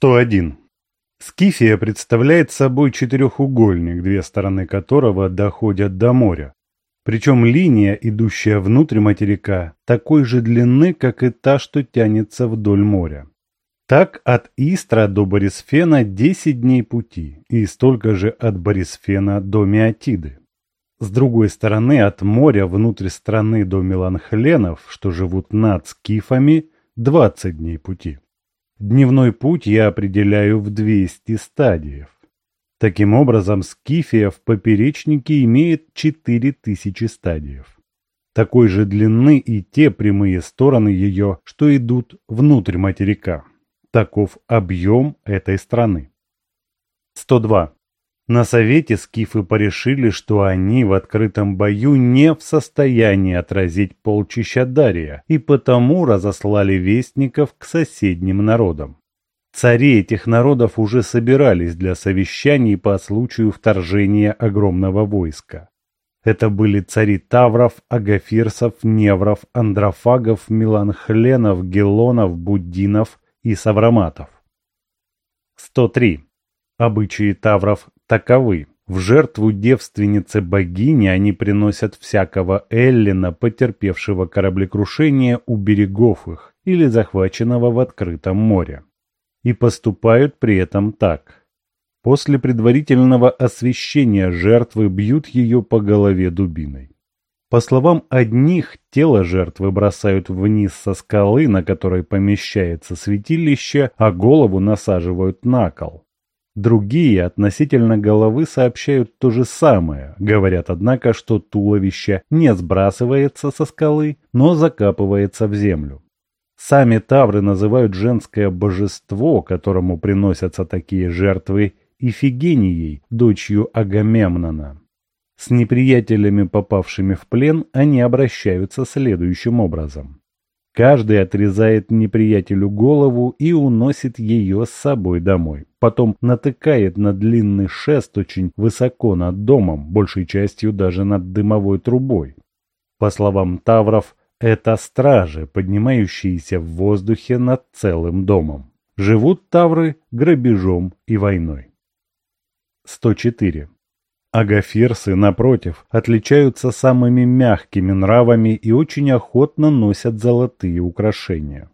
101. Скифия представляет собой четырехугольник, две стороны которого доходят до моря. Причем линия, идущая внутрь материка, такой же длины, как и та, что тянется вдоль моря. Так от Истра до Борисфена 10 дней пути, и столько же от Борисфена до Миотиды. С другой стороны, от моря внутрь страны до Меланхленов, что живут над скифами, 20 дней пути. Дневной путь я определяю в 200 стадиев. Таким образом, Скифия в поперечнике имеет 4000 стадиев. Такой же длины и те прямые стороны ее, что идут внутрь материка. Таков объем этой страны. 102. На совете скифы порешили, что они в открытом бою не в состоянии отразить полчища Дария, и потому разослали вестников к соседним народам. Цари этих народов уже собирались для совещаний по случаю вторжения огромного войска. Это были цари Тавров, Агафирсов, Невров, Андрофагов, Миланхленов, Гелонов, Буддинов и Савраматов. 103. Обычаи Тавров таковы. В жертву девственнице богини они приносят всякого эллина, потерпевшего кораблекрушение у берегов их или захваченного в открытом море. И поступают при этом так. После предварительного освящения жертвы бьют ее по голове дубиной. По словам одних, тело жертвы бросают вниз со скалы, на которой помещается святилище, а голову насаживают на кол. Другие относительно головы сообщают то же самое, говорят, однако, что туловище не сбрасывается со скалы, но закапывается в землю. Сами тавры называют женское божество, которому приносятся такие жертвы, Ифигенией, дочью Агамемнона. С неприятелями, попавшими в плен, они обращаются следующим образом. Каждый отрезает неприятелю голову и уносит ее с собой домой. Потом натыкает на длинный шест очень высоко над домом, большей частью даже над дымовой трубой. По словам Тавров, это стражи, поднимающиеся в воздухе над целым домом. Живут Тавры грабежом и войной. 104. Агафирсы, напротив, отличаются самыми мягкими нравами и очень охотно носят золотые украшения.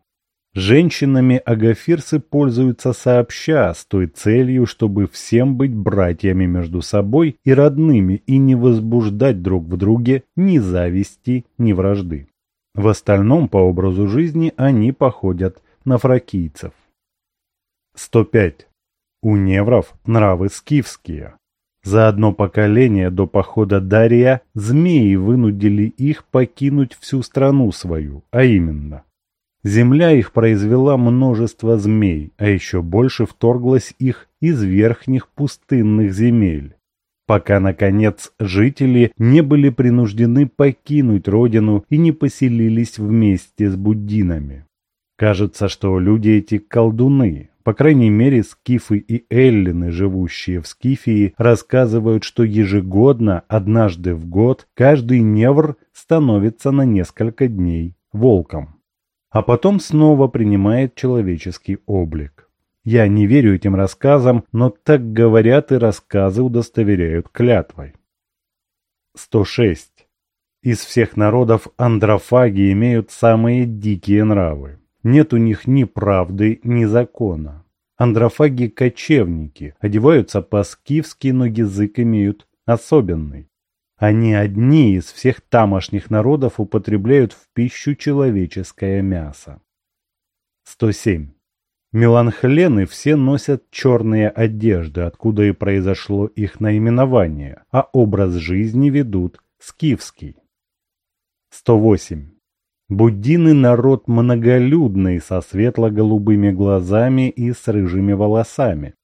Женщинами агафирсы пользуются сообща с той целью, чтобы всем быть братьями между собой и родными и не возбуждать друг в друге ни зависти, ни вражды. В остальном по образу жизни они походят на фракийцев. 105. У невров нравы скифские. За одно поколение до похода Дария змеи вынудили их покинуть всю страну свою, а именно. Земля их произвела множество змей, а еще больше вторглось их из верхних пустынных земель. Пока, наконец, жители не были принуждены покинуть родину и не поселились вместе с буддинами. Кажется, что люди эти колдуны, по крайней мере, скифы и эллины, живущие в Скифии, рассказывают, что ежегодно, однажды в год, каждый невр становится на несколько дней волком. А потом снова принимает человеческий облик. Я не верю этим рассказам, но так говорят и рассказы удостоверяют клятвой. 106. Из всех народов андрофаги имеют самые дикие нравы. Нет у них ни правды, ни закона. Андрофаги-кочевники одеваются по-скифски, но язык имеют особенный. Они одни из всех тамошних народов употребляют в пищу человеческое мясо. 107. Меланхлены все носят черные одежды, откуда и произошло их наименование, а образ жизни ведут скифский. 108. Буддины народ многолюдный, со светло-голубыми глазами и с рыжими волосами.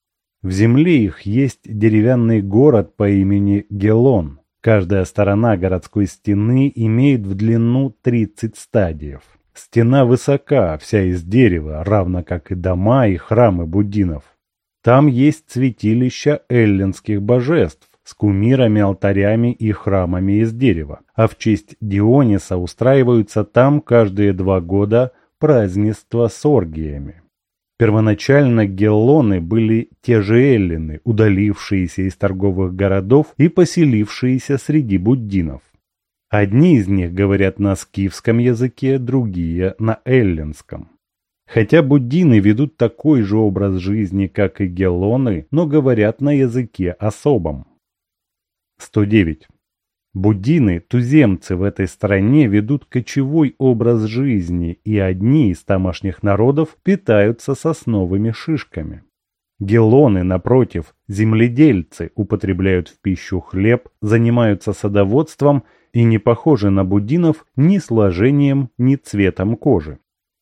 В земле их есть деревянный город по имени Гелон. Каждая сторона городской стены имеет в длину 30 стадиев. Стена высока, вся из дерева, равно как и дома и храмы буддинов. Там есть святилища эллинских божеств, с кумирами, алтарями и храмами из дерева, а в честь Диониса устраиваются там каждые два года празднества с оргиями. Первоначально геллоны были те же эллины, удалившиеся из торговых городов и поселившиеся среди буддинов. Одни из них говорят на скифском языке, другие – на эллинском. Хотя буддины ведут такой же образ жизни, как и геллоны, но говорят на языке особом. 109. Буддины, туземцы в этой стране ведут кочевой образ жизни, и одни из тамошних народов питаются сосновыми шишками. Гелоны, напротив, земледельцы, употребляют в пищу хлеб, занимаются садоводством и не похожи на буддинов ни сложением, ни цветом кожи.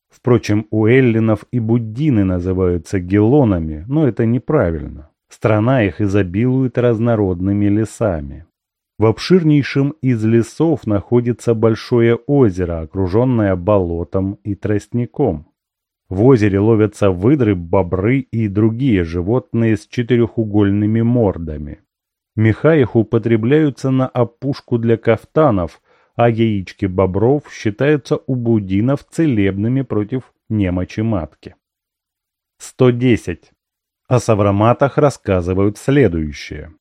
Впрочем, у эллинов и буддины называются гелонами, но это неправильно. Страна их изобилует разнородными лесами. В обширнейшем из лесов находится большое озеро, окруженное болотом и тростником. В озере ловятся выдры, бобры и другие животные с четырехугольными мордами. Меха их употребляются на опушку для кафтанов, а яички бобров считаются у будинов целебными против немочи матки. 110. О савраматах рассказывают следующее.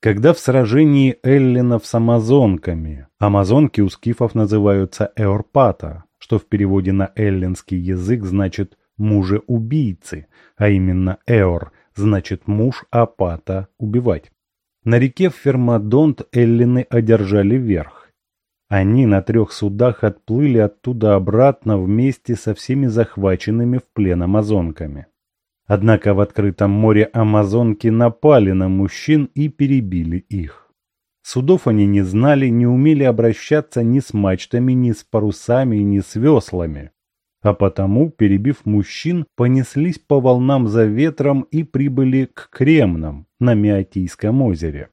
Когда в сражении эллинов с амазонками, амазонки у скифов называются эорпата, что в переводе на эллинский язык значит «мужа-убийцы», а именно эор значит «муж апата убивать. На реке Фермадонт эллины одержали верх. Они на трех судах отплыли оттуда обратно вместе со всеми захваченными в плен амазонками. Однако в открытом море амазонки напали на мужчин и перебили их. Судов они не знали, не умели обращаться ни с мачтами, ни с парусами, ни с веслами. А потому, перебив мужчин, понеслись по волнам за ветром и прибыли к Кремнам на Меотийском озере.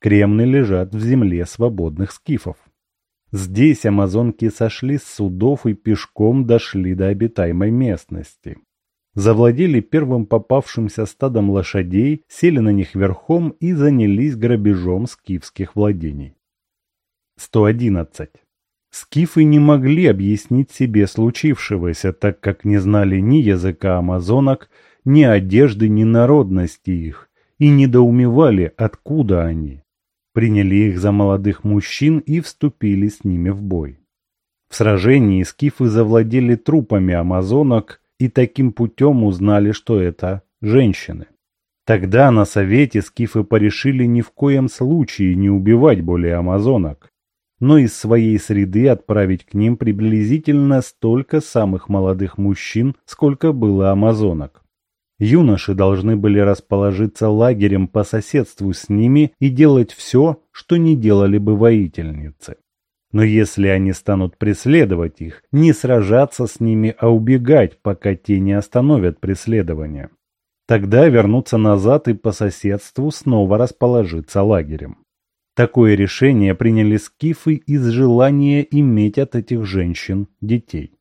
Кремны лежат в земле свободных скифов. Здесь амазонки сошли с судов и пешком дошли до обитаемой местности завладели первым попавшимся стадом лошадей, сели на них верхом и занялись грабежом скифских владений. 111. Скифы не могли объяснить себе случившегося, так как не знали ни языка амазонок, ни одежды, ни народности их, и недоумевали, откуда они. Приняли их за молодых мужчин и вступили с ними в бой. В сражении скифы завладели трупами амазонок, и таким путем узнали, что это женщины. Тогда на совете скифы порешили ни в коем случае не убивать более амазонок, но из своей среды отправить к ним приблизительно столько самых молодых мужчин, сколько было амазонок. Юноши должны были расположиться лагерем по соседству с ними и делать все, что не делали бы воительницы. Но если они станут преследовать их, не сражаться с ними, а убегать, пока те не остановят преследование. Тогда вернуться назад и по соседству снова расположиться лагерем. Такое решение приняли скифы из желания иметь от этих женщин детей.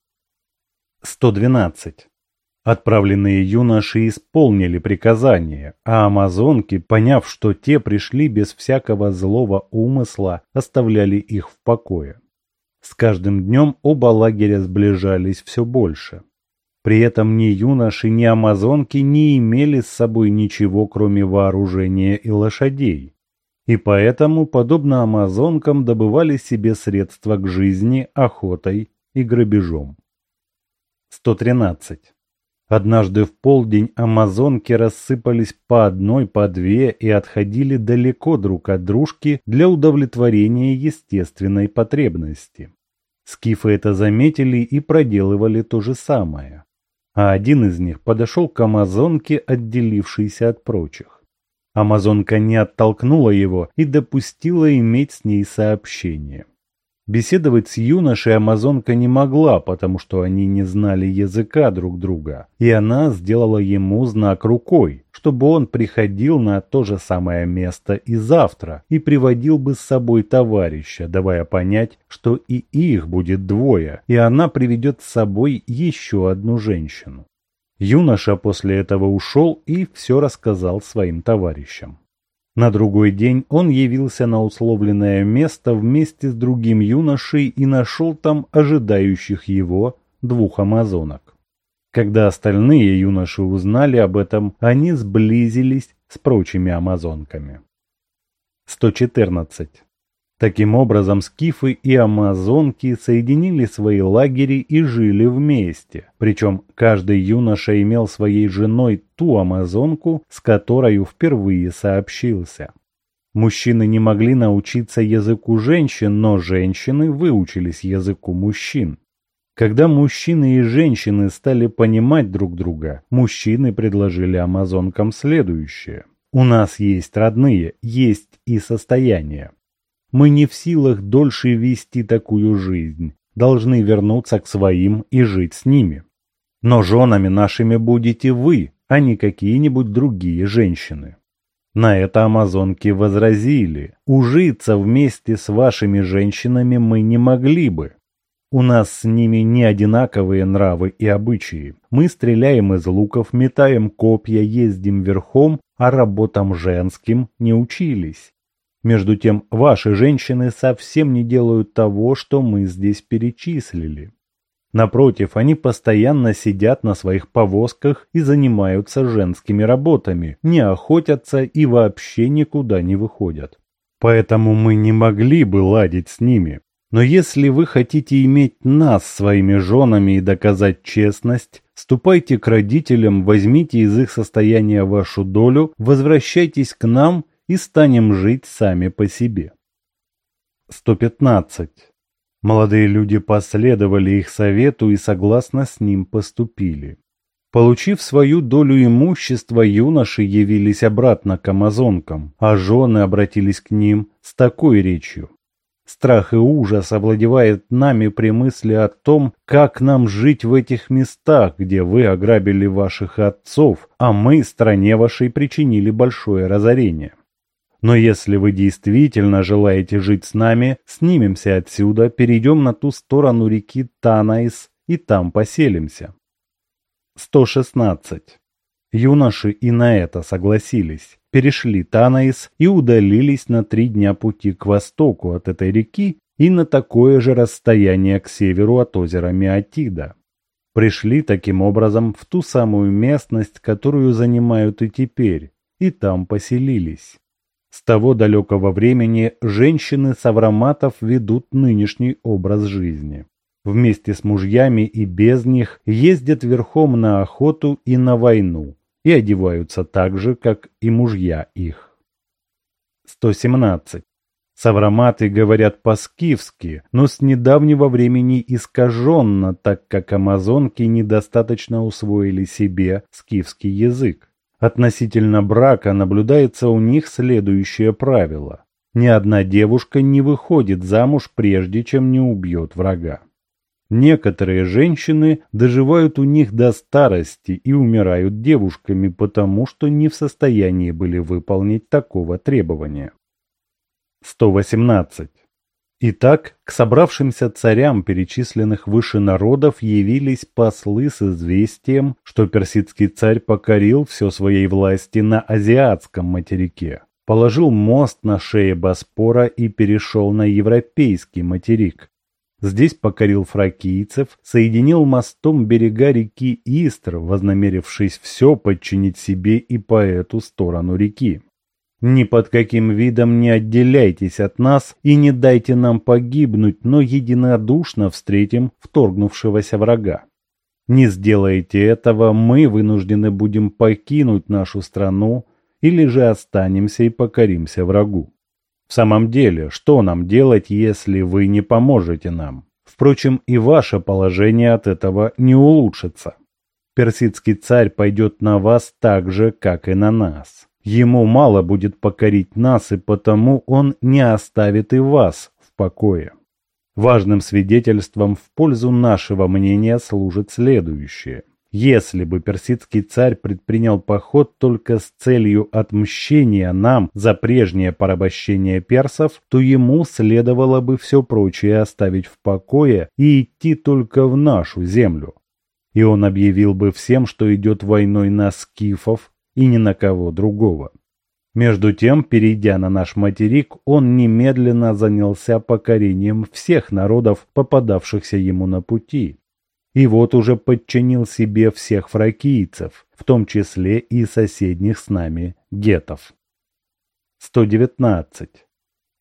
112. Отправленные юноши исполнили приказание, а амазонки, поняв, что те пришли без всякого злого умысла, оставляли их в покое. С каждым днем оба лагеря сближались все больше. При этом ни юноши, ни амазонки не имели с собой ничего, кроме вооружения и лошадей. И поэтому, подобно амазонкам, добывали себе средства к жизни охотой и грабежом. 113. Однажды в полдень амазонки рассыпались по одной, по две и отходили далеко друг от дружки для удовлетворения естественной потребности. Скифы это заметили и проделывали то же самое. А один из них подошел к амазонке, отделившейся от прочих. Амазонка не оттолкнула его и допустила иметь с ней сообщение. Беседовать с юношей амазонка не могла, потому что они не знали языка друг друга, и она сделала ему знак рукой, чтобы он приходил на то же самое место и завтра, и приводил бы с собой товарища, давая понять, что и их будет двое, и она приведет с собой еще одну женщину. Юноша после этого ушел и все рассказал своим товарищам. На другой день он явился на условленное место вместе с другим юношей и нашел там ожидающих его двух амазонок. Когда остальные юноши узнали об этом, они сблизились с прочими амазонками. 114. Таким образом, скифы и амазонки соединили свои лагери и жили вместе. Причем каждый юноша имел своей женой ту амазонку, с которой впервые сообщился. Мужчины не могли научиться языку женщин, но женщины выучились языку мужчин. Когда мужчины и женщины стали понимать друг друга, мужчины предложили амазонкам следующее. У нас есть родные, есть и состояние. Мы не в силах дольше вести такую жизнь, должны вернуться к своим и жить с ними. Но женами нашими будете вы, а не какие-нибудь другие женщины. На это амазонки возразили, ужиться вместе с вашими женщинами мы не могли бы. У нас с ними не одинаковые нравы и обычаи. Мы стреляем из луков, метаем копья, ездим верхом, а работам женским не учились. Между тем, ваши женщины совсем не делают того, что мы здесь перечислили. Напротив, они постоянно сидят на своих повозках и занимаются женскими работами, не охотятся и вообще никуда не выходят. Поэтому мы не могли бы ладить с ними. Но если вы хотите иметь нас своими женами и доказать честность, ступайте к родителям, возьмите из их состояния вашу долю, возвращайтесь к нам и станем жить сами по себе. 115. Молодые люди последовали их совету и согласно с ним поступили. Получив свою долю имущества, юноши явились обратно к амазонкам, а жены обратились к ним с такой речью. Страх и ужас овладевает нами при мысли о том, как нам жить в этих местах, где вы ограбили ваших отцов, а мы стране вашей причинили большое разорение. Но если вы действительно желаете жить с нами, снимемся отсюда, перейдем на ту сторону реки Танаис и там поселимся. 116. Юноши и на это согласились перешли Танаис и удалились на три дня пути к востоку от этой реки и на такое же расстояние к северу от озера Миотида. Пришли таким образом в ту самую местность, которую занимают и теперь, и там поселились. С того далекого времени женщины савраматов ведут нынешний образ жизни. Вместе с мужьями и без них ездят верхом на охоту и на войну, и одеваются так же, как и мужья их. 117. Савраматы говорят по-скифски, но с недавнего времени искаженно, так как амазонки недостаточно усвоили себе скифский язык. Относительно брака наблюдается у них следующее правило. Ни одна девушка не выходит замуж прежде, чем не убьет врага. Некоторые женщины доживают у них до старости и умирают девушками, потому что не в состоянии были выполнить такого требования. 118. Итак, к собравшимся царям перечисленных выше народов явились послы с известием, что персидский царь покорил все своей власти на азиатском материке, положил мост на шее Боспора и перешел на европейский материк, Здесь покорил фракийцев, соединил мостом берега реки Истр, вознамерившись все подчинить себе и по эту сторону реки. Ни под каким видом не отделяйтесь от нас и не дайте нам погибнуть, но единодушно встретим вторгнувшегося врага. Не сделаете этого, мы вынуждены будем покинуть нашу страну или же останемся и покоримся врагу. В самом деле, что нам делать, если вы не поможете нам? Впрочем, и ваше положение от этого не улучшится. Персидский царь пойдет на вас так же, как и на нас. Ему мало будет покорить нас, и потому он не оставит и вас в покое. Важным свидетельством в пользу нашего мнения служит следующее – если бы персидский царь предпринял поход только с целью отмщения нам за прежнее порабощение персов, то ему следовало бы все прочее оставить в покое и идти только в нашу землю. И он объявил бы всем, что идет войной на скифов и ни на кого другого. Между тем, перейдя на наш материк, он немедленно занялся покорением всех народов, попадавшихся ему на пути, и вот уже подчинил себе всех фракийцев, в том числе и соседних с нами гетов. 119.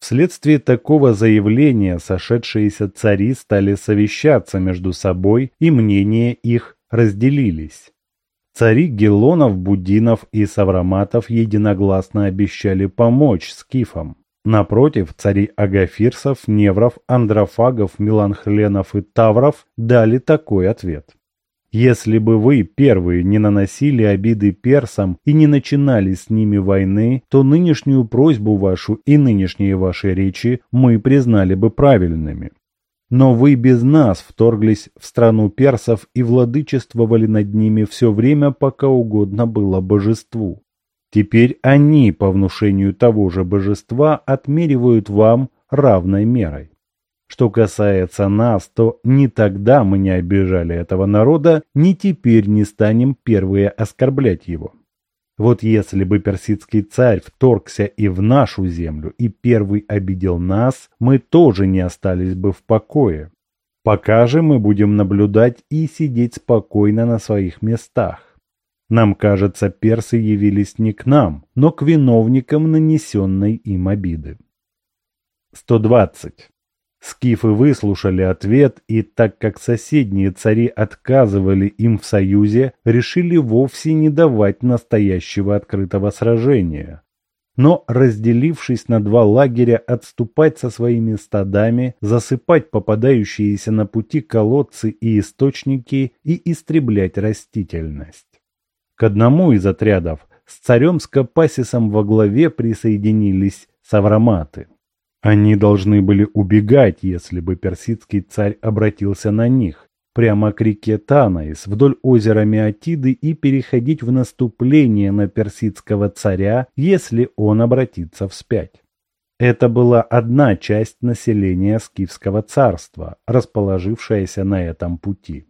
Вследствие такого заявления сошедшиеся цари стали совещаться между собой, и мнения их разделились. Цари Гелонов, Будинов и Савраматов единогласно обещали помочь скифам. Напротив, цари Агафирсов, Невров, Андрофагов, Меланхленов и Тавров дали такой ответ. Если бы вы, первые, не наносили обиды персам и не начинали с ними войны, то нынешнюю просьбу вашу и нынешние ваши речи мы признали бы правильными. Но вы без нас вторглись в страну персов и владычествовали над ними все время, пока угодно было божеству. Теперь они, по внушению того же божества, отмеривают вам равной мерой. Что касается нас, то ни тогда мы не обижали этого народа, ни теперь не станем первые оскорблять его. Вот если бы персидский царь вторгся и в нашу землю, и первый обидел нас, мы тоже не остались бы в покое. Пока же мы будем наблюдать и сидеть спокойно на своих местах. Нам кажется, персы явились не к нам, но к виновникам нанесенной им обиды. 120. Скифы выслушали ответ, и так как соседние цари отказывали им в союзе, решили вовсе не давать настоящего открытого сражения. Но, разделившись на два лагеря, отступать со своими стадами, засыпать попадающиеся на пути колодцы и источники и истреблять растительность. К одному из отрядов с царем Скопасисом во главе присоединились савраматы. Они должны были убегать, если бы персидский царь обратился на них, прямо к реке Танаис, вдоль озера Меотиды и переходить в наступление на персидского царя, если он обратится вспять. Это была одна часть населения Скифского царства, расположившаяся на этом пути.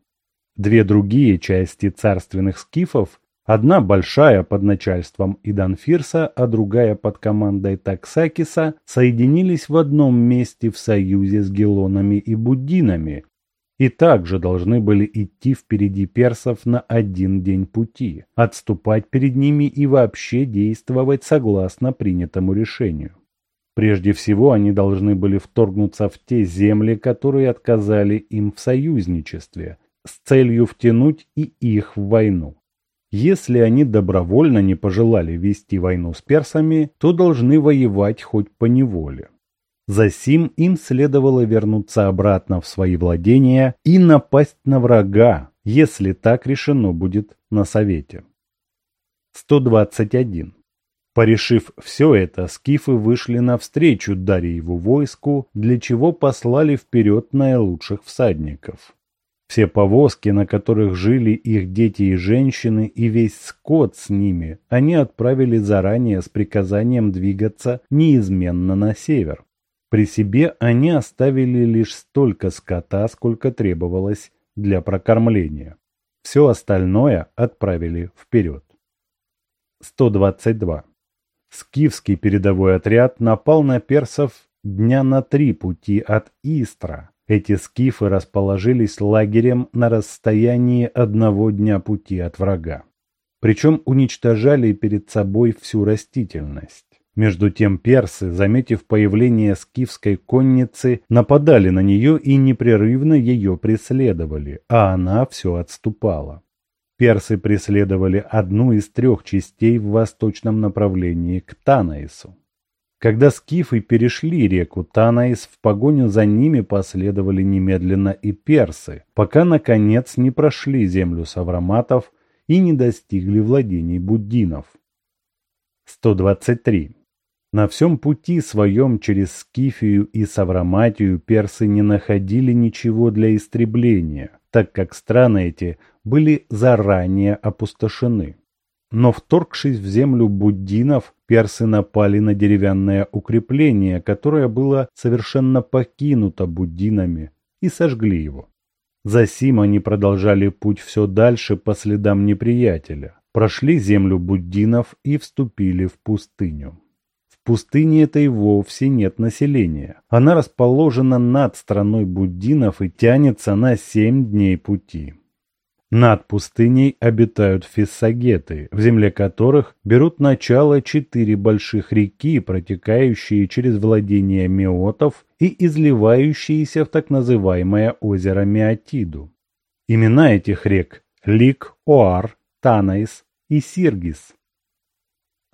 Две другие части царственных скифов Одна большая под начальством Иданфирса, а другая под командой Таксакиса соединились в одном месте в союзе с гелонами и буддинами и также должны были идти впереди персов на один день пути, отступать перед ними и вообще действовать согласно принятому решению. Прежде всего они должны были вторгнуться в те земли, которые отказали им в союзничестве, с целью втянуть и их в войну. Если они добровольно не пожелали вести войну с персами, то должны воевать хоть по неволе. Засим им следовало вернуться обратно в свои владения и напасть на врага, если так решено будет на совете. 121. Порешив все это, скифы вышли навстречу Дарьеву войску, для чего послали вперед наилучших всадников. Все повозки, на которых жили их дети и женщины, и весь скот с ними, они отправили заранее с приказанием двигаться неизменно на север. При себе они оставили лишь столько скота, сколько требовалось для прокормления. Все остальное отправили вперед. 122. Скифский передовой отряд напал на персов дня на три пути от Истра, эти скифы расположились лагерем на расстоянии одного дня пути от врага. Причем уничтожали перед собой всю растительность. Между тем персы, заметив появление скифской конницы, нападали на нее и непрерывно ее преследовали, а она все отступала. Персы преследовали одну из трех частей в восточном направлении к Танаису. Когда скифы перешли реку Танаис, в погоню за ними последовали немедленно и персы, пока, наконец, не прошли землю савраматов и не достигли владений буддинов. 123. На всем пути своем через Скифию и Савраматию персы не находили ничего для истребления, так как страны эти были заранее опустошены. Но вторгшись в землю буддинов, персы напали на деревянное укрепление, которое было совершенно покинуто буддинами, и сожгли его. Засим они продолжали путь все дальше по следам неприятеля, прошли землю буддинов и вступили в пустыню. В пустыне этой вовсе нет населения. Она расположена над страной буддинов и тянется на семь дней пути. Над пустыней обитают фиссагеты, в земле которых берут начало четыре больших реки, протекающие через владения меотов и изливающиеся в так называемое озеро Меотиду. Имена этих рек – Лик, Оар, Танаис и Сиргис.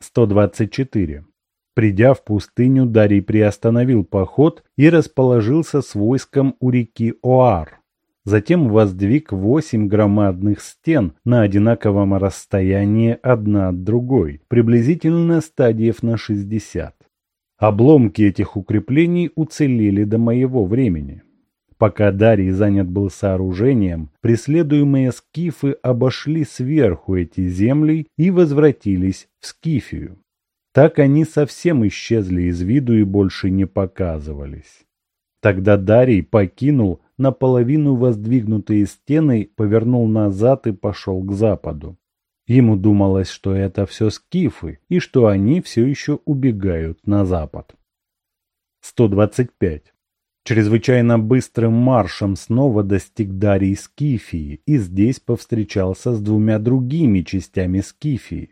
124. Придя в пустыню, Дарий приостановил поход и расположился с войском у реки Оар. Затем воздвиг восемь громадных стен на одинаковом расстоянии одна от другой, приблизительно стадиев на 60. Обломки этих укреплений уцелели до моего времени. Пока Дарий занят был сооружением, преследуемые скифы обошли сверху эти земли и возвратились в Скифию. Так они совсем исчезли из виду и больше не показывались. Тогда Дарий покинул наполовину воздвигнутые стены, повернул назад и пошел к западу. Ему думалось, что это все скифы, и что они все еще убегают на запад. 125. Чрезвычайно быстрым маршем снова достиг Дарий Скифии и здесь повстречался с двумя другими частями Скифии.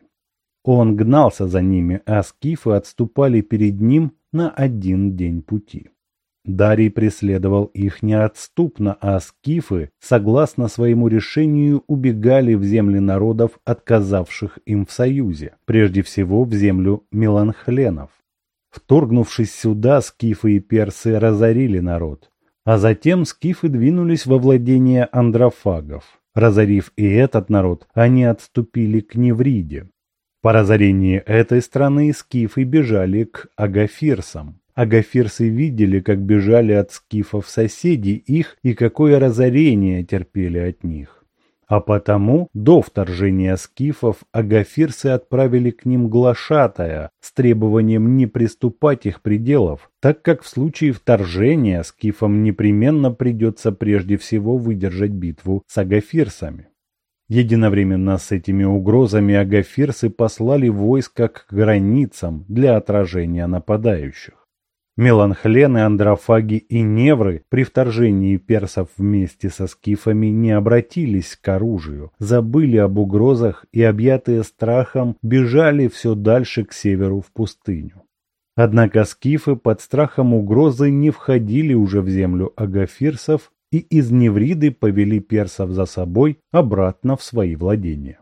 Он гнался за ними, а скифы отступали перед ним на один день пути. Дарий преследовал их неотступно, а скифы, согласно своему решению, убегали в земли народов, отказавших им в союзе, прежде всего в землю меланхленов. Вторгнувшись сюда, скифы и персы разорили народ, а затем скифы двинулись во владение андрофагов. Разорив и этот народ, они отступили к Невриде. По разорении этой страны скифы бежали к агафирсам. Агафирсы видели, как бежали от скифов соседи их и какое разорение терпели от них. А потому до вторжения скифов агафирсы отправили к ним глашатая с требованием не приступать их пределов, так как в случае вторжения скифам непременно придется прежде всего выдержать битву с агафирсами. Единовременно с этими угрозами агафирсы послали войска к границам для отражения нападающих. Меланхлены, андрофаги и невры при вторжении персов вместе со скифами не обратились к оружию, забыли об угрозах и, объятые страхом, бежали все дальше к северу в пустыню. Однако скифы под страхом угрозы не входили уже в землю агафирсов и из Невриды повели персов за собой обратно в свои владения.